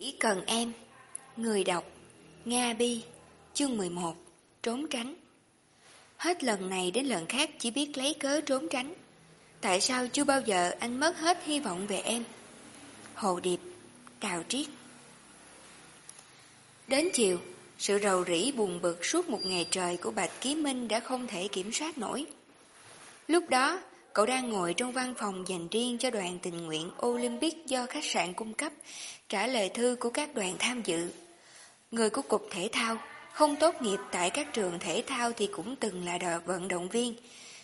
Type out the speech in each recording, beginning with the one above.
Chỉ cần em. Người đọc, Nga Bi, Chương 11 Trốn tránh. Hết lần này đến lần khác chỉ biết lấy cớ trốn tránh. Tại sao chưa bao giờ anh mất hết hy vọng về em? Hồ Điệp, Đào Triết. Đến chiều, Sự rầu rĩ buồn bực suốt một ngày trời của Bạch Ký Minh đã không thể kiểm soát nổi. Lúc đó Cậu đang ngồi trong văn phòng dành riêng cho đoàn tình nguyện Olympic do khách sạn cung cấp, trả lời thư của các đoàn tham dự. Người của Cục Thể thao, không tốt nghiệp tại các trường thể thao thì cũng từng là đội vận động viên.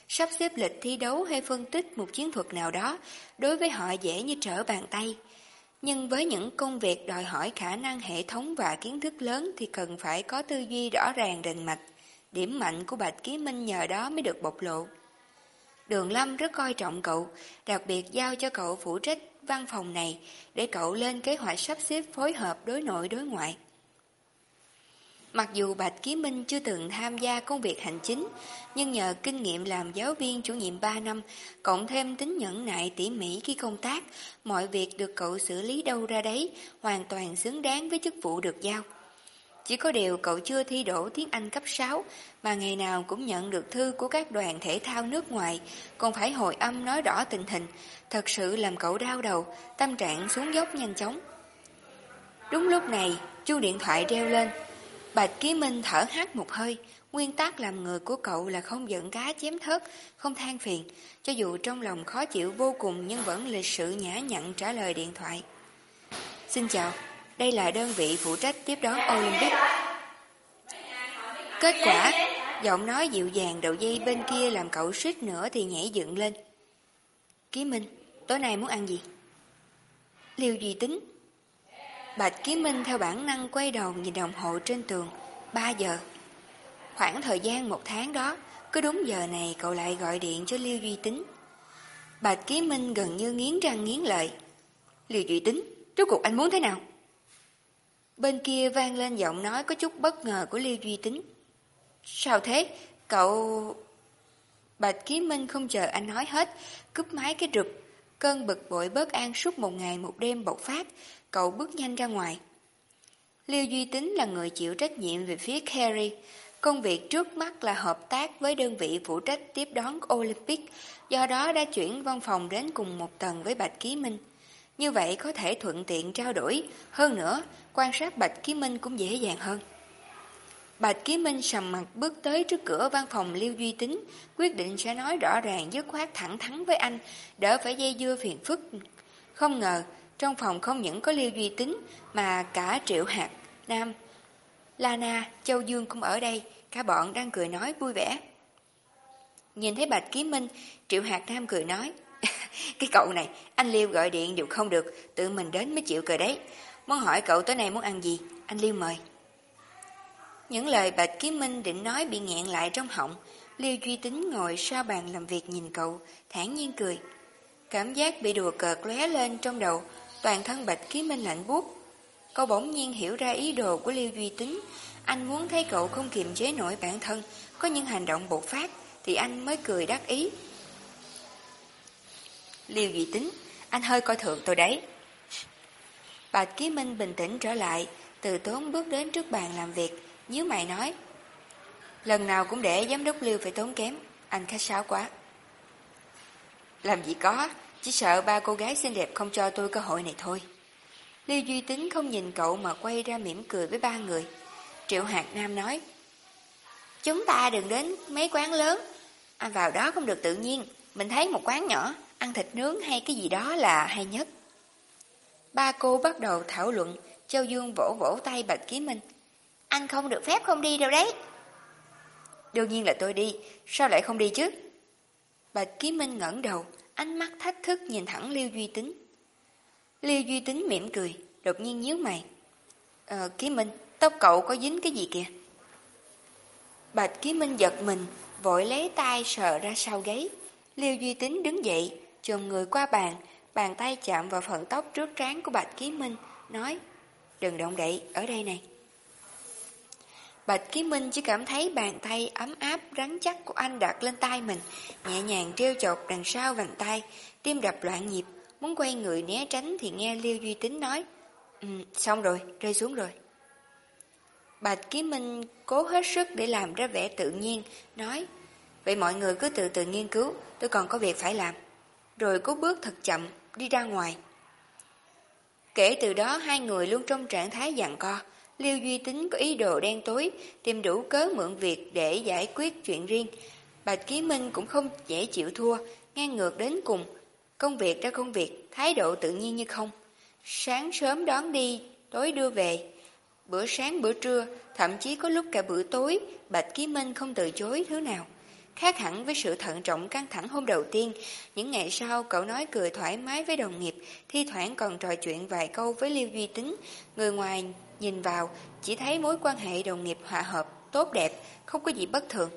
Sắp xếp lịch thi đấu hay phân tích một chiến thuật nào đó, đối với họ dễ như trở bàn tay. Nhưng với những công việc đòi hỏi khả năng hệ thống và kiến thức lớn thì cần phải có tư duy rõ ràng rành mạch. Điểm mạnh của Bạch Ký Minh nhờ đó mới được bộc lộ. Đường Lâm rất coi trọng cậu, đặc biệt giao cho cậu phụ trách văn phòng này để cậu lên kế hoạch sắp xếp phối hợp đối nội đối ngoại. Mặc dù Bạch Ký Minh chưa từng tham gia công việc hành chính, nhưng nhờ kinh nghiệm làm giáo viên chủ nhiệm 3 năm, cộng thêm tính nhẫn nại tỉ mỉ khi công tác, mọi việc được cậu xử lý đâu ra đấy, hoàn toàn xứng đáng với chức vụ được giao. Chỉ có điều cậu chưa thi đổ tiếng Anh cấp 6, mà ngày nào cũng nhận được thư của các đoàn thể thao nước ngoài, còn phải hồi âm nói rõ tình hình, thật sự làm cậu đau đầu, tâm trạng xuống dốc nhanh chóng. Đúng lúc này, chu điện thoại reo lên. Bạch Ký Minh thở hát một hơi, nguyên tắc làm người của cậu là không giận cá chém thớt, không than phiền, cho dù trong lòng khó chịu vô cùng nhưng vẫn lịch sự nhã nhặn trả lời điện thoại. Xin chào. Đây là đơn vị phụ trách tiếp đón Olympic. Kết quả, giọng nói dịu dàng đầu dây bên kia làm cậu suýt nữa thì nhảy dựng lên. Ký Minh, tối nay muốn ăn gì? Liêu Duy Tính. Bạch Ký Minh theo bản năng quay đầu nhìn đồng hồ trên tường. 3 giờ. Khoảng thời gian một tháng đó, cứ đúng giờ này cậu lại gọi điện cho Liêu Duy Tính. Bạch Ký Minh gần như nghiến răng nghiến lợi. Liêu Duy Tính, rốt cuộc anh muốn thế nào? Bên kia vang lên giọng nói có chút bất ngờ của Liêu Duy Tính. Sao thế? Cậu... Bạch Ký Minh không chờ anh nói hết, cúp máy cái rụp. Cơn bực bội bớt an suốt một ngày một đêm bộc phát, cậu bước nhanh ra ngoài. Liêu Duy Tính là người chịu trách nhiệm về phía Kerry. Công việc trước mắt là hợp tác với đơn vị phụ trách tiếp đón Olympic, do đó đã chuyển văn phòng đến cùng một tầng với Bạch Ký Minh. Như vậy có thể thuận tiện trao đổi, hơn nữa, quan sát Bạch Ký Minh cũng dễ dàng hơn. Bạch Ký Minh sầm mặt bước tới trước cửa văn phòng Liêu Duy Tính, quyết định sẽ nói rõ ràng dứt khoát thẳng thắn với anh, đỡ phải dây dưa phiền phức. Không ngờ, trong phòng không những có Liêu Duy Tính, mà cả Triệu Hạt, Nam, Lana, Châu Dương cũng ở đây, cả bọn đang cười nói vui vẻ. Nhìn thấy Bạch Ký Minh, Triệu Hạt Nam cười nói, cái cậu này, anh Liêu gọi điện đều không được, tự mình đến mới chịu cười đấy. Muốn hỏi cậu tối nay muốn ăn gì, anh Liêu mời. Những lời Bạch Kiếm Minh định nói bị nghẹn lại trong họng, Liêu Duy Tính ngồi sau bàn làm việc nhìn cậu, thản nhiên cười. Cảm giác bị đùa cợt lóe lên trong đầu, toàn thân Bạch Kiếm Minh lạnh buốt. Cậu bỗng nhiên hiểu ra ý đồ của Liêu Duy Tính, anh muốn thấy cậu không kiềm chế nổi bản thân, có những hành động bột phát, thì anh mới cười đắc ý. Liêu Duy Tính, anh hơi coi thường tôi đấy. Bạch Ký Minh bình tĩnh trở lại, từ tốn bước đến trước bàn làm việc, nhíu mày nói. Lần nào cũng để giám đốc Liêu phải tốn kém, anh khách sáo quá. Làm gì có, chỉ sợ ba cô gái xinh đẹp không cho tôi cơ hội này thôi. Liêu Duy Tính không nhìn cậu mà quay ra mỉm cười với ba người. Triệu Hạt Nam nói. Chúng ta đừng đến mấy quán lớn, anh vào đó không được tự nhiên, mình thấy một quán nhỏ, ăn thịt nướng hay cái gì đó là hay nhất. Ba cô bắt đầu thảo luận, Châu Dương vỗ vỗ tay Bạch Ký Minh. Anh không được phép không đi đâu đấy. Đương nhiên là tôi đi, sao lại không đi chứ? Bạch Ký Minh ngẩng đầu, ánh mắt thách thức nhìn thẳng Liêu Duy Tính. Liêu Duy Tính mỉm cười, đột nhiên nhíu mày. Ờ, Ký Minh, tóc cậu có dính cái gì kìa? Bạch Ký Minh giật mình, vội lấy tay sờ ra sau gáy. Liêu Duy Tính đứng dậy, chồm người qua bàn, bàn tay chạm vào phần tóc trước trán của Bạch Ký Minh, nói, đừng động đậy, ở đây này. Bạch Ký Minh chỉ cảm thấy bàn tay ấm áp rắn chắc của anh đặt lên tay mình, nhẹ nhàng treo chọc đằng sau bàn tay, tim đập loạn nhịp, muốn quay người né tránh thì nghe Liêu Duy Tính nói, um, xong rồi, rơi xuống rồi. Bạch Ký Minh cố hết sức để làm ra vẻ tự nhiên, nói Vậy mọi người cứ tự từ nghiên cứu, tôi còn có việc phải làm. Rồi cố bước thật chậm, đi ra ngoài. Kể từ đó hai người luôn trong trạng thái dặn co. Liêu Duy Tính có ý đồ đen tối, tìm đủ cớ mượn việc để giải quyết chuyện riêng. Bạch Ký Minh cũng không dễ chịu thua, ngang ngược đến cùng. Công việc ra công việc, thái độ tự nhiên như không. Sáng sớm đón đi, tối đưa về. Bữa sáng bữa trưa, thậm chí có lúc cả bữa tối, Bạch Ký Minh không từ chối thứ nào. Khác hẳn với sự thận trọng căng thẳng hôm đầu tiên, những ngày sau cậu nói cười thoải mái với đồng nghiệp, thi thoảng còn trò chuyện vài câu với Liêu Duy Tính. Người ngoài nhìn vào, chỉ thấy mối quan hệ đồng nghiệp hòa hợp, tốt đẹp, không có gì bất thường.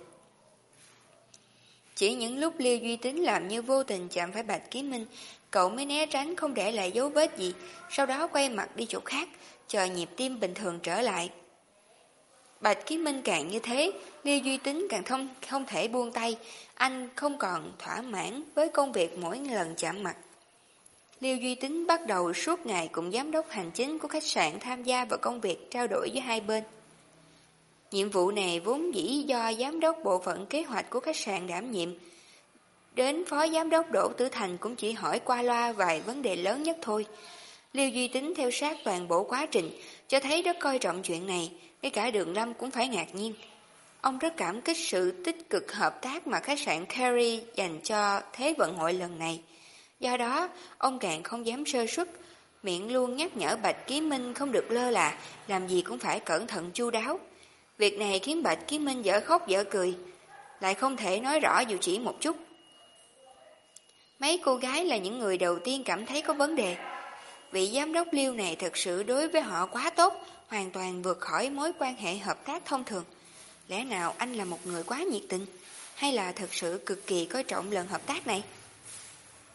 Chỉ những lúc Liêu Duy Tính làm như vô tình chạm phải Bạch Ký Minh, cậu mới né tránh không để lại dấu vết gì, sau đó quay mặt đi chỗ khác, chờ nhịp tim bình thường trở lại. Bạch Ký Minh càng như thế, Liêu Duy Tính càng không không thể buông tay, anh không còn thỏa mãn với công việc mỗi lần chạm mặt. Liêu Duy Tính bắt đầu suốt ngày cùng giám đốc hành chính của khách sạn tham gia vào công việc trao đổi với hai bên. Nhiệm vụ này vốn dĩ do giám đốc bộ phận kế hoạch của khách sạn đảm nhiệm. Đến phó giám đốc Đỗ Tử Thành cũng chỉ hỏi qua loa vài vấn đề lớn nhất thôi. Liêu Duy Tính theo sát toàn bộ quá trình, cho thấy rất coi trọng chuyện này, ngay cả đường lâm cũng phải ngạc nhiên. Ông rất cảm kích sự tích cực hợp tác mà khách sạn Kerry dành cho Thế vận hội lần này. Do đó, ông càng không dám sơ suất, miệng luôn nhắc nhở Bạch Ký Minh không được lơ là, làm gì cũng phải cẩn thận chu đáo. Việc này khiến Bạch Ký Minh dở khóc dở cười, lại không thể nói rõ dù chỉ một chút. Mấy cô gái là những người đầu tiên cảm thấy có vấn đề. Vị giám đốc liêu này thật sự đối với họ quá tốt, hoàn toàn vượt khỏi mối quan hệ hợp tác thông thường. Lẽ nào anh là một người quá nhiệt tình, hay là thật sự cực kỳ coi trọng lần hợp tác này?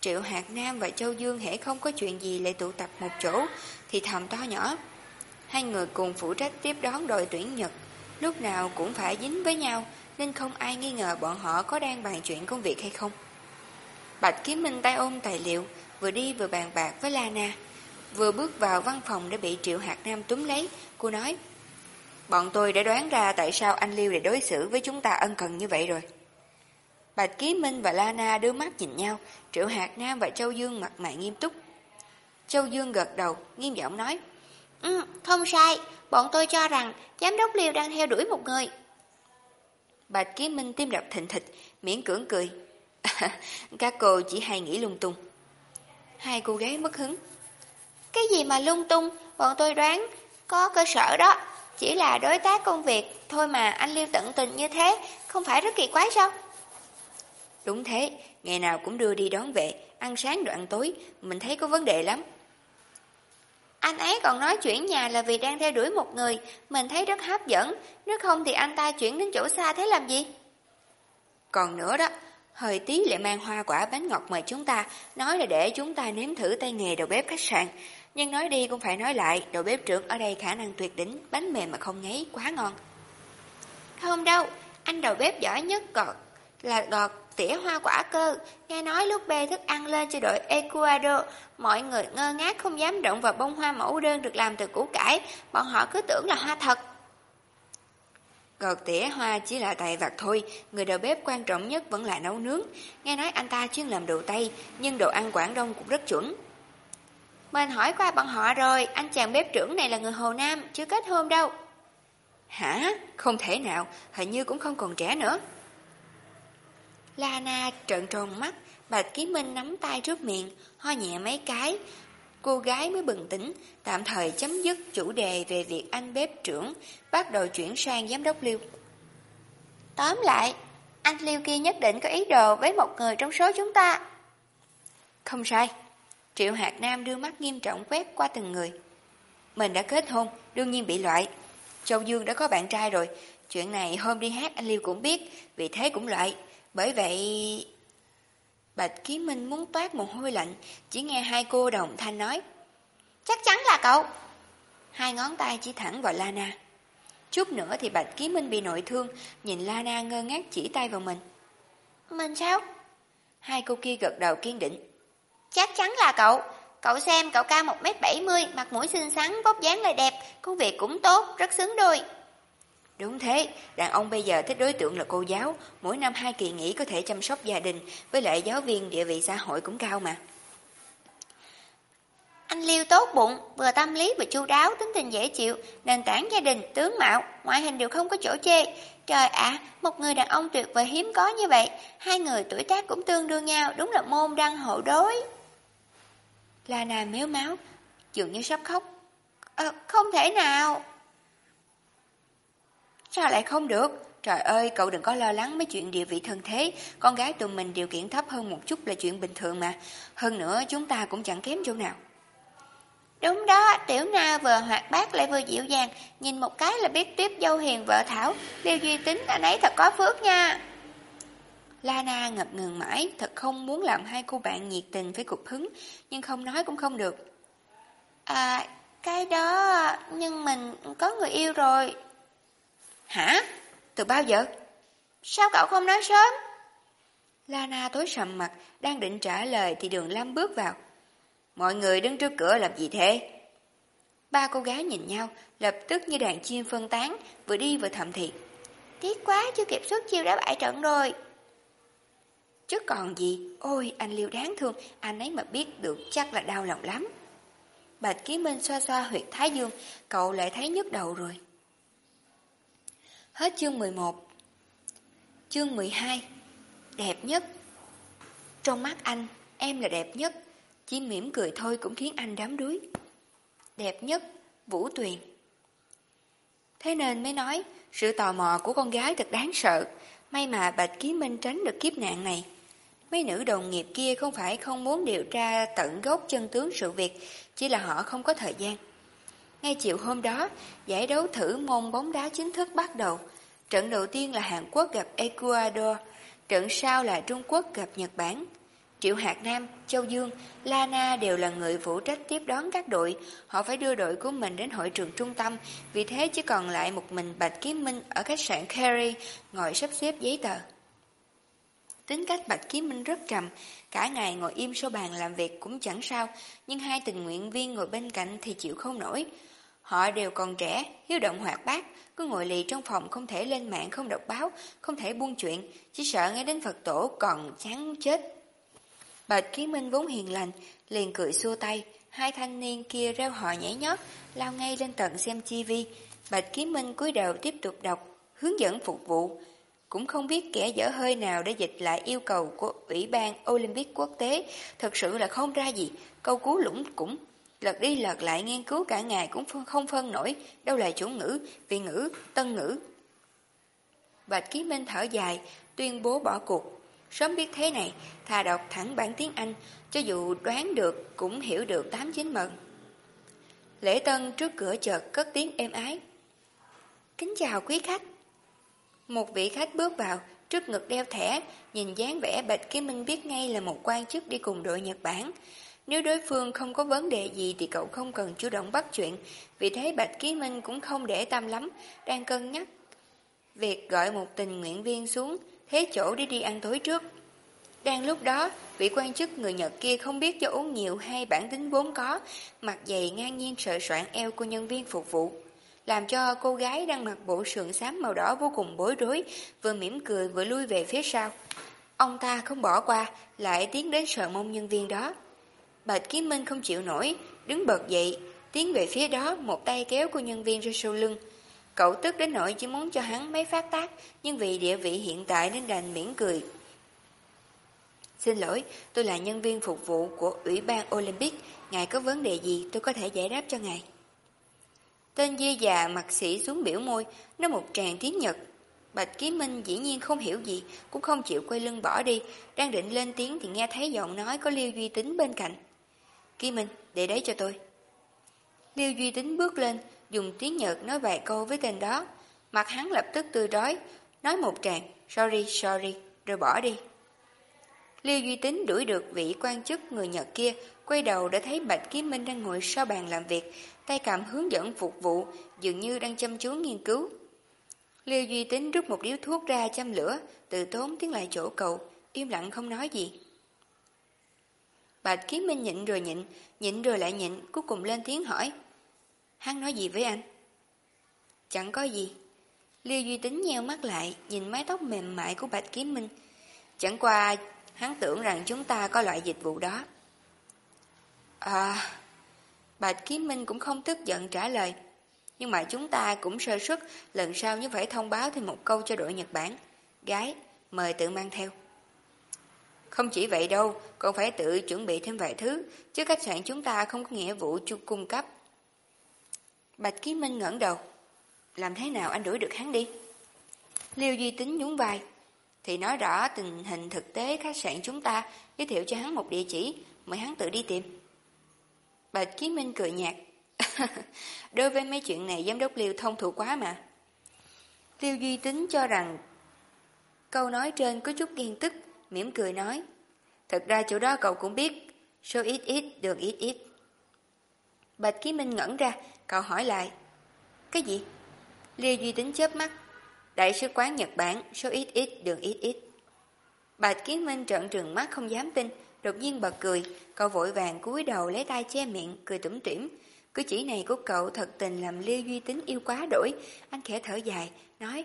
Triệu Hạt Nam và Châu Dương hễ không có chuyện gì lại tụ tập một chỗ, thì thầm to nhỏ. Hai người cùng phụ trách tiếp đón đội tuyển Nhật, lúc nào cũng phải dính với nhau, nên không ai nghi ngờ bọn họ có đang bàn chuyện công việc hay không. Bạch Kiếm Minh tay ôm tài liệu, vừa đi vừa bàn bạc với Lana. Vừa bước vào văn phòng để bị Triệu Hạt Nam túm lấy, cô nói, Bọn tôi đã đoán ra tại sao anh Liêu lại đối xử với chúng ta ân cần như vậy rồi. Bạch Ký Minh và Lana đưa mắt nhìn nhau, Triệu Hạt Nam và Châu Dương mặt mày nghiêm túc. Châu Dương gật đầu, nghiêm giọng nói, Ừ, không sai, bọn tôi cho rằng giám đốc Liêu đang theo đuổi một người. Bạch Ký Minh tim đập thịnh thịch, miễn cưỡng cười. Các cô chỉ hay nghĩ lung tung. Hai cô gái mất hứng. Cái gì mà lung tung, bọn tôi đoán có cơ sở đó. Chỉ là đối tác công việc thôi mà anh Liêu tận tình như thế, không phải rất kỳ quái sao? Đúng thế, ngày nào cũng đưa đi đón về, ăn sáng rồi ăn tối, mình thấy có vấn đề lắm. Anh ấy còn nói chuyển nhà là vì đang theo đuổi một người, mình thấy rất hấp dẫn, nếu không thì anh ta chuyển đến chỗ xa thế làm gì? Còn nữa đó, hơi tí lại mang hoa quả bánh ngọt mời chúng ta, nói là để chúng ta nếm thử tay nghề đầu bếp khách sạn. Nhưng nói đi cũng phải nói lại, đầu bếp trưởng ở đây khả năng tuyệt đỉnh, bánh mềm mà không ngấy, quá ngon. Không đâu, anh đầu bếp giỏi nhất gọt là gọt tỉa hoa quả cơ. Nghe nói lúc bê thức ăn lên cho đội Ecuador, mọi người ngơ ngác không dám động vào bông hoa mẫu đơn được làm từ củ cải, bọn họ cứ tưởng là hoa thật. Gọt tỉa hoa chỉ là tài vặt thôi, người đầu bếp quan trọng nhất vẫn là nấu nướng. Nghe nói anh ta chuyên làm đồ Tây, nhưng đồ ăn Quảng Đông cũng rất chuẩn. Mình hỏi qua bọn họ rồi, anh chàng bếp trưởng này là người Hồ Nam, chưa kết hôn đâu. Hả? Không thể nào, hình như cũng không còn trẻ nữa. Lana trợn tròn mắt, Bạch Ký Minh nắm tay trước miệng, ho nhẹ mấy cái. Cô gái mới bừng tỉnh, tạm thời chấm dứt chủ đề về việc anh bếp trưởng, bắt đầu chuyển sang giám đốc Liêu. Tóm lại, anh Liêu kia nhất định có ý đồ với một người trong số chúng ta. Không sai. Triệu Hạt Nam đưa mắt nghiêm trọng quét qua từng người. Mình đã kết hôn, đương nhiên bị loại. Châu Dương đã có bạn trai rồi, chuyện này hôm đi hát anh Liêu cũng biết, vì thế cũng loại. Bởi vậy... Bạch Ký Minh muốn toát một hôi lạnh, chỉ nghe hai cô đồng thanh nói. Chắc chắn là cậu. Hai ngón tay chỉ thẳng vào Lana. Chút nữa thì Bạch Ký Minh bị nội thương, nhìn Lana ngơ ngác chỉ tay vào mình. Mình sao? Hai cô kia gật đầu kiên định. Chắc chắn là cậu. Cậu xem, cậu cao 1m70, mặt mũi xinh xắn, vóc dáng lại đẹp, công việc cũng tốt, rất xứng đôi. Đúng thế, đàn ông bây giờ thích đối tượng là cô giáo, mỗi năm hai kỳ nghỉ có thể chăm sóc gia đình, với lại giáo viên địa vị xã hội cũng cao mà. Anh Liêu tốt bụng, vừa tâm lý vừa chu đáo, tính tình dễ chịu, nền tảng gia đình, tướng mạo, ngoại hình đều không có chỗ chê. Trời ạ, một người đàn ông tuyệt vời hiếm có như vậy, hai người tuổi tác cũng tương đương nhau, đúng là môn đăng hộ đối. Lana méo máu, dường như sắp khóc. À, không thể nào. Sao lại không được? Trời ơi, cậu đừng có lo lắng mấy chuyện địa vị thân thế, con gái tụi mình điều kiện thấp hơn một chút là chuyện bình thường mà. Hơn nữa, chúng ta cũng chẳng kém chỗ nào. Đúng đó, tiểu na vừa hoạt bát lại vừa dịu dàng, nhìn một cái là biết tiếp dâu hiền vợ Thảo, Liêu Duy Tính anh ấy thật có phước nha. Lana ngập ngừng mãi, thật không muốn làm hai cô bạn nhiệt tình phải cục hứng, nhưng không nói cũng không được. À, cái đó, nhưng mình có người yêu rồi. Hả? Từ bao giờ? Sao cậu không nói sớm? Lana tối sầm mặt, đang định trả lời thì đường Lâm bước vào. Mọi người đứng trước cửa làm gì thế? Ba cô gái nhìn nhau, lập tức như đàn chim phân tán, vừa đi vừa thầm thì. Tiếc quá, chưa kịp xuất chiêu đã bại trận rồi. Chứ còn gì, ôi anh Liêu đáng thương, anh ấy mà biết được chắc là đau lòng lắm. Bạch Ký Minh xoa xoa huyệt Thái Dương, cậu lại thấy nhức đầu rồi. Hết chương 11 Chương 12 Đẹp nhất. Trong mắt anh, em là đẹp nhất. Chỉ mỉm cười thôi cũng khiến anh đám đuối. Đẹp nhất, Vũ Tuyền. Thế nên mới nói Sự tò mò của con gái thật đáng sợ. May mà Bạch Ký Minh tránh được kiếp nạn này. Mấy nữ đồng nghiệp kia không phải không muốn điều tra tận gốc chân tướng sự việc Chỉ là họ không có thời gian ngay chiều hôm đó, giải đấu thử môn bóng đá chính thức bắt đầu. Trận đầu tiên là Hàn Quốc gặp Ecuador, trận sau là Trung Quốc gặp Nhật Bản. Triệu Hạc Nam, Châu Dương, Lana đều là người phụ trách tiếp đón các đội. Họ phải đưa đội của mình đến hội trường trung tâm, vì thế chỉ còn lại một mình Bạch Kiếm Minh ở khách sạn Kerry ngồi sắp xếp giấy tờ. Tính cách Bạch Kiếm Minh rất trầm, cả ngày ngồi im số bàn làm việc cũng chẳng sao, nhưng hai tình nguyện viên ngồi bên cạnh thì chịu không nổi. Họ đều còn trẻ, hiếu động hoạt bát, cứ ngồi lì trong phòng không thể lên mạng không đọc báo, không thể buôn chuyện, chỉ sợ nghe đến Phật tổ còn chán chết. Bạch Ký Minh vốn hiền lành, liền cười xua tay, hai thanh niên kia reo hò nhảy nhót, lao ngay lên tận xem tivi. Bạch Ký Minh cúi đầu tiếp tục đọc, hướng dẫn phục vụ. Cũng không biết kẻ dở hơi nào để dịch lại yêu cầu của Ủy ban Olympic quốc tế, thật sự là không ra gì, câu cú lũng cũng Lật đi lật lại nghiên cứu cả ngày cũng không phân nổi đâu là chủ ngữ, vị ngữ, tân ngữ. Bạch Ký Minh thở dài, tuyên bố bỏ cuộc. Sớm biết thế này, thà đọc thẳng bản tiếng Anh, cho dù đoán được cũng hiểu được tám chín mận. Lễ tân trước cửa chợt cất tiếng êm ái. Kính chào quý khách. Một vị khách bước vào, trước ngực đeo thẻ, nhìn dáng vẻ Bạch Ký Minh biết ngay là một quan chức đi cùng đội Nhật Bản. Nếu đối phương không có vấn đề gì thì cậu không cần chủ động bắt chuyện, vì thế Bạch Ký Minh cũng không để tâm lắm, đang cân nhắc. Việc gọi một tình nguyện viên xuống, thế chỗ để đi ăn tối trước. Đang lúc đó, vị quan chức người Nhật kia không biết do uống nhiều hay bản tính vốn có, mặt dày ngang nhiên sợ soạn eo của nhân viên phục vụ. Làm cho cô gái đang mặc bộ sườn xám màu đỏ vô cùng bối rối, vừa mỉm cười vừa lui về phía sau. Ông ta không bỏ qua, lại tiến đến sợ mông nhân viên đó. Bạch Kiếm Minh không chịu nổi, đứng bật dậy, tiến về phía đó, một tay kéo cô nhân viên ra sau lưng. Cậu tức đến nỗi chỉ muốn cho hắn mấy phát tác, nhưng vì địa vị hiện tại nên đành miễn cười. Xin lỗi, tôi là nhân viên phục vụ của Ủy ban Olympic, ngài có vấn đề gì tôi có thể giải đáp cho ngài. Tên dê già mặt sĩ xuống biểu môi, nói một tràng tiếng Nhật. Bạch Ký Minh dĩ nhiên không hiểu gì, cũng không chịu quay lưng bỏ đi, đang định lên tiếng thì nghe thấy giọng nói có Liêu Duy Tính bên cạnh. Ký Minh, để đấy cho tôi. Liêu Duy Tính bước lên, dùng tiếng Nhật nói vài câu với tên đó. Mặt hắn lập tức tươi rói, nói một tràng, sorry, sorry, rồi bỏ đi. Liêu Duy Tính đuổi được vị quan chức người Nhật kia, quay đầu đã thấy Bạch Kiếm Minh đang ngồi sau bàn làm việc, tay cầm hướng dẫn phục vụ, dường như đang chăm chú nghiên cứu. Liêu Duy Tính rút một điếu thuốc ra châm lửa, từ tốn tiến lại chỗ cậu, im lặng không nói gì. Bạch Kiến Minh nhịn rồi nhịn, nhịn rồi lại nhịn, cuối cùng lên tiếng hỏi. Hắn nói gì với anh? Chẳng có gì. Liêu Duy Tính nheo mắt lại, nhìn mái tóc mềm mại của Bạch Kiếm Minh. Chẳng qua, hắn tưởng rằng chúng ta có loại dịch vụ đó. À, Bạch Kiếm Minh cũng không tức giận trả lời. Nhưng mà chúng ta cũng sơ suất, lần sau như phải thông báo thêm một câu cho đội Nhật Bản. Gái, mời tự mang theo. Không chỉ vậy đâu, còn phải tự chuẩn bị thêm vài thứ, chứ khách sạn chúng ta không có nghĩa vụ chu cung cấp. Bạch Ký Minh ngẩng đầu. Làm thế nào anh đuổi được hắn đi? Liêu Duy Tính nhún vai. Thì nói rõ tình hình thực tế khách sạn chúng ta, giới thiệu cho hắn một địa chỉ, mời hắn tự đi tìm. Bạch Ký Minh cười nhạt. Đối với mấy chuyện này giám đốc Liêu thông thủ quá mà. Liêu Duy Tính cho rằng câu nói trên có chút ghen tức, mỉm cười nói. Thật ra chỗ đó cậu cũng biết, số ít ít, đường ít ít. Bạch Ký Minh ngẩn ra, cậu hỏi lại. Cái gì? Liêu Duy Tính chớp mắt. Đại sứ quán Nhật Bản, số ít ít, đường ít ít. Bạch Ký Minh trợn trừng mắt không dám tin, đột nhiên bật cười, cậu vội vàng cúi đầu lấy tay che miệng, cười tủm tỉm. Cứ chỉ này của cậu thật tình làm Liêu Duy Tính yêu quá đổi, anh khẽ thở dài, nói.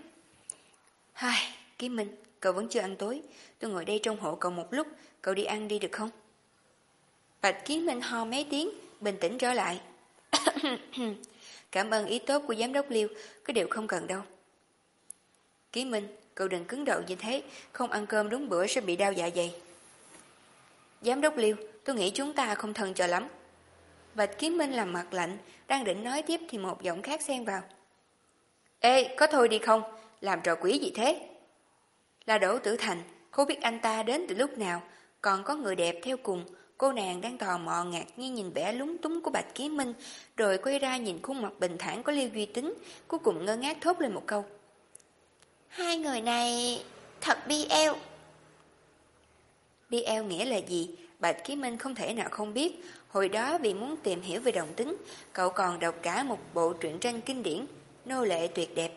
Hai, Ký Minh, cậu vẫn chưa ăn tối, tôi ngồi đây trong hộ cậu một lúc, cậu đi ăn đi được không? Bạch Kiến Minh ho mấy tiếng, bình tĩnh trở lại. Cảm ơn ý tốt của giám đốc Liêu, cái điều không cần đâu. Kiến Minh, cậu đừng cứng đầu như thế, không ăn cơm đúng bữa sẽ bị đau dạ dày. Giám đốc Liêu, tôi nghĩ chúng ta không thân cho lắm. Bạch Kiến Minh làm mặt lạnh, đang định nói tiếp thì một giọng khác xen vào. Ê, có thôi đi không? Làm trò quỷ gì thế? Là Đỗ Tử Thành, không biết anh ta đến từ lúc nào, còn có người đẹp theo cùng, Cô nàng đang tò mò ngạc nhiên nhìn vẻ lúng túng của Bạch Ký Minh, rồi quay ra nhìn khuôn mặt bình thản của Liêu Duy Tính, cuối cùng ngơ ngác thốt lên một câu. Hai người này thật bi eo. Bi eo nghĩa là gì? Bạch Ký Minh không thể nào không biết. Hồi đó vì muốn tìm hiểu về đồng tính, cậu còn đọc cả một bộ truyện tranh kinh điển, Nô lệ tuyệt đẹp.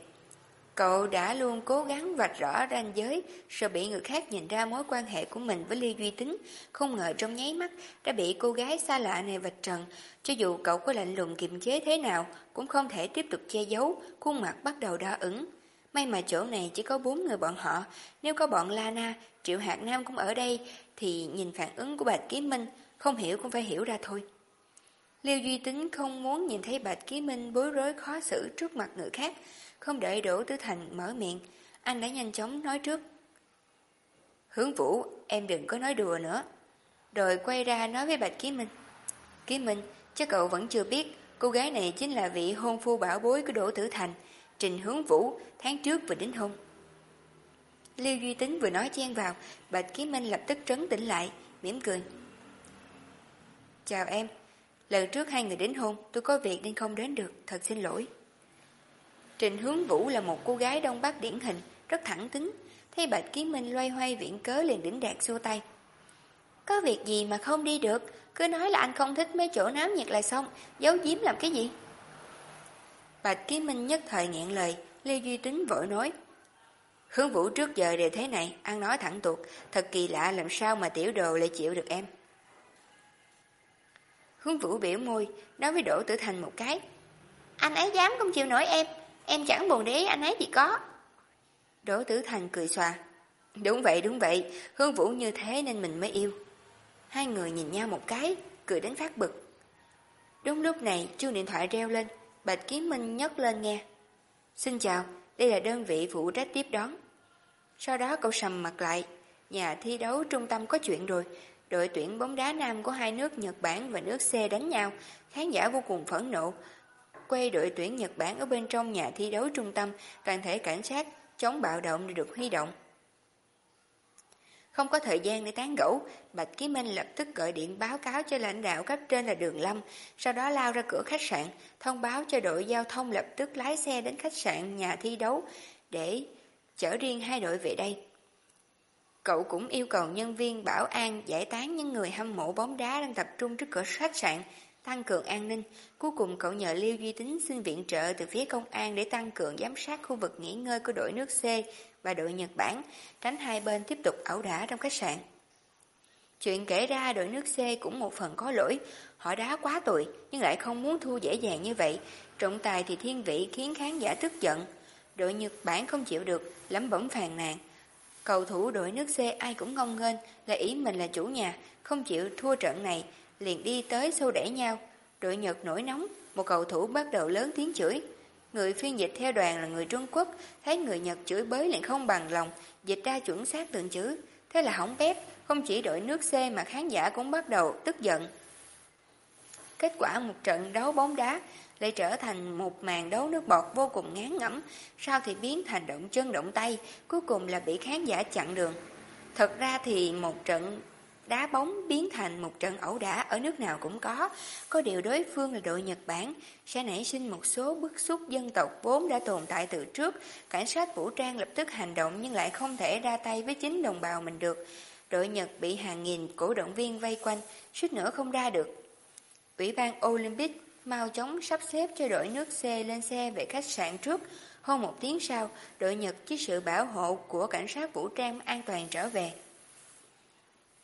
Cậu đã luôn cố gắng vạch rõ ranh giới, sợ bị người khác nhìn ra mối quan hệ của mình với Lê Duy Tính, không ngờ trong nháy mắt đã bị cô gái xa lạ này vạch trần. Cho dù cậu có lạnh lùng kiềm chế thế nào, cũng không thể tiếp tục che giấu, khuôn mặt bắt đầu đỏ ửng. May mà chỗ này chỉ có bốn người bọn họ, nếu có bọn Lana, Triệu Hạt Nam cũng ở đây, thì nhìn phản ứng của Bạch Kiếm Minh, không hiểu cũng phải hiểu ra thôi. Liêu Duy Tính không muốn nhìn thấy Bạch Ký Minh bối rối khó xử trước mặt người khác, không đợi Đỗ Tử Thành mở miệng, anh đã nhanh chóng nói trước. Hướng Vũ, em đừng có nói đùa nữa. Rồi quay ra nói với Bạch Ký Minh. Ký Minh, chắc cậu vẫn chưa biết, cô gái này chính là vị hôn phu bảo bối của Đỗ Tử Thành, Trình Hướng Vũ, tháng trước vừa đính hôn. Liêu Duy Tính vừa nói chen vào, Bạch Ký Minh lập tức trấn tĩnh lại, mỉm cười. Chào em, lần trước hai người đính hôn, tôi có việc nên không đến được, thật xin lỗi. Trình Hướng Vũ là một cô gái đông bắc điển hình, rất thẳng tính. Thấy Bạch Kiến Minh loay hoay viện cớ liền đỉnh đạt xua tay. Có việc gì mà không đi được, cứ nói là anh không thích mấy chỗ náo nhiệt là xong, giấu giếm làm cái gì? Bạch Kiến Minh nhất thời nghẹn lời, Lê Duy Tính vội nói. Hướng Vũ trước giờ đều thế này, ăn nói thẳng tuột, thật kỳ lạ làm sao mà tiểu đồ lại chịu được em. Hướng Vũ biểu môi, nói với Đỗ Tử Thành một cái. Anh ấy dám không chịu nổi em, Em chẳng buồn để anh ấy gì có. Đỗ Tử Thành cười xòa. Đúng vậy, đúng vậy, Hương Vũ như thế nên mình mới yêu. Hai người nhìn nhau một cái, cười đến phát bực. Đúng lúc này, chuông điện thoại reo lên, Bạch Kiếm Minh nhấc lên nghe. Xin chào, đây là đơn vị phụ trách tiếp đón. Sau đó cậu sầm mặt lại, nhà thi đấu trung tâm có chuyện rồi, đội tuyển bóng đá nam của hai nước Nhật Bản và nước C đánh nhau, khán giả vô cùng phẫn nộ, quay đội tuyển Nhật Bản ở bên trong nhà thi đấu trung tâm, toàn thể cảnh sát chống bạo động được huy động. Không có thời gian để tán gẫu, Bạch Ký Minh lập tức gọi điện báo cáo cho lãnh đạo cấp trên là Đường Lâm, sau đó lao ra cửa khách sạn, thông báo cho đội giao thông lập tức lái xe đến khách sạn nhà thi đấu để chở riêng hai đội về đây. Cậu cũng yêu cầu nhân viên bảo an giải tán những người hâm mộ bóng đá đang tập trung trước cửa khách sạn, tăng cường an ninh. Cuối cùng cậu nhờ Liêu Duy Tính xin viện trợ từ phía công an để tăng cường giám sát khu vực nghỉ ngơi của đội nước C và đội Nhật Bản, tránh hai bên tiếp tục ẩu đả trong khách sạn. Chuyện kể ra đội nước C cũng một phần có lỗi, họ đá quá tội nhưng lại không muốn thua dễ dàng như vậy. Trọng tài thì thiên vị khiến khán giả tức giận. Đội Nhật Bản không chịu được, lắm bẩm phàn nàn. Cầu thủ đội nước C ai cũng ngông nghênh là ý mình là chủ nhà, không chịu thua trận này, liền đi tới xô đẩy nhau. Đội Nhật nổi nóng, một cầu thủ bắt đầu lớn tiếng chửi. Người phiên dịch theo đoàn là người Trung Quốc, thấy người Nhật chửi bới liền không bằng lòng, dịch ra chuẩn xác từng chữ. Thế là hỏng bét, không chỉ đội nước C mà khán giả cũng bắt đầu tức giận. Kết quả một trận đấu bóng đá lại trở thành một màn đấu nước bọt vô cùng ngán ngẩm, sau thì biến thành động chân động tay, cuối cùng là bị khán giả chặn đường. Thật ra thì một trận đá bóng biến thành một trận ẩu đả ở nước nào cũng có, có điều đối phương là đội Nhật Bản, sẽ nảy sinh một số bức xúc dân tộc vốn đã tồn tại từ trước, cảnh sát vũ trang lập tức hành động nhưng lại không thể ra tay với chính đồng bào mình được. Đội Nhật bị hàng nghìn cổ động viên vây quanh, suýt nữa không ra được. Ủy ban Olympic mau chóng sắp xếp cho đội nước C lên xe về khách sạn trước. Hơn một tiếng sau, đội Nhật với sự bảo hộ của cảnh sát vũ trang an toàn trở về.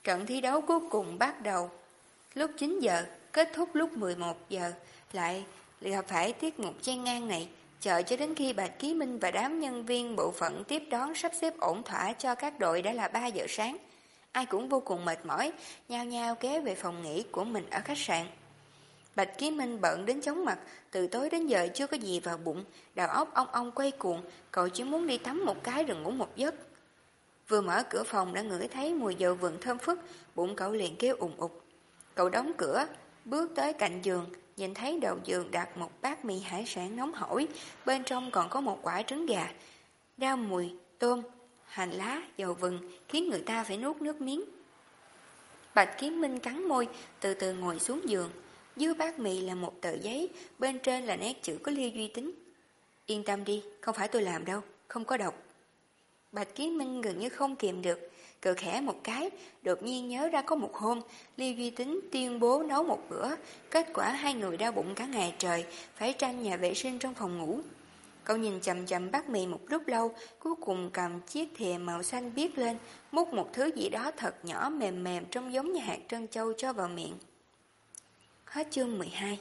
Trận thi đấu cuối cùng bắt đầu lúc 9 giờ, kết thúc lúc 11 giờ, lại gặp phải tiết mục chen ngang này, chờ cho đến khi Bạch Ký Minh và đám nhân viên bộ phận tiếp đón sắp xếp ổn thỏa cho các đội đã là 3 giờ sáng. Ai cũng vô cùng mệt mỏi, nhao nhao kéo về phòng nghỉ của mình ở khách sạn. Bạch Ký Minh bận đến chóng mặt, từ tối đến giờ chưa có gì vào bụng, đầu óc ong ong quay cuồng, cậu chỉ muốn đi tắm một cái rồi ngủ một giấc. Vừa mở cửa phòng đã ngửi thấy mùi dầu vườn thơm phức, bụng cậu liền kêu ủng ục. Cậu đóng cửa, bước tới cạnh giường, nhìn thấy đầu giường đặt một bát mì hải sản nóng hổi, bên trong còn có một quả trứng gà. Rau mùi, tôm, hành lá, dầu vừng khiến người ta phải nuốt nước miếng. Bạch Kiếm Minh cắn môi, từ từ ngồi xuống giường. Dưới bát mì là một tờ giấy, bên trên là nét chữ có liêu duy tính. Yên tâm đi, không phải tôi làm đâu, không có độc. Bạch Kiến Minh gần như không kìm được, cự khẽ một cái, đột nhiên nhớ ra có một hôm, Liêu Duy Tính tuyên bố nấu một bữa, kết quả hai người đau bụng cả ngày trời, phải tranh nhà vệ sinh trong phòng ngủ. Cậu nhìn chậm chậm bát mì một lúc lâu, cuối cùng cầm chiếc thìa màu xanh biếc lên, múc một thứ gì đó thật nhỏ mềm mềm trông giống như hạt trân châu cho vào miệng. Hết chương 12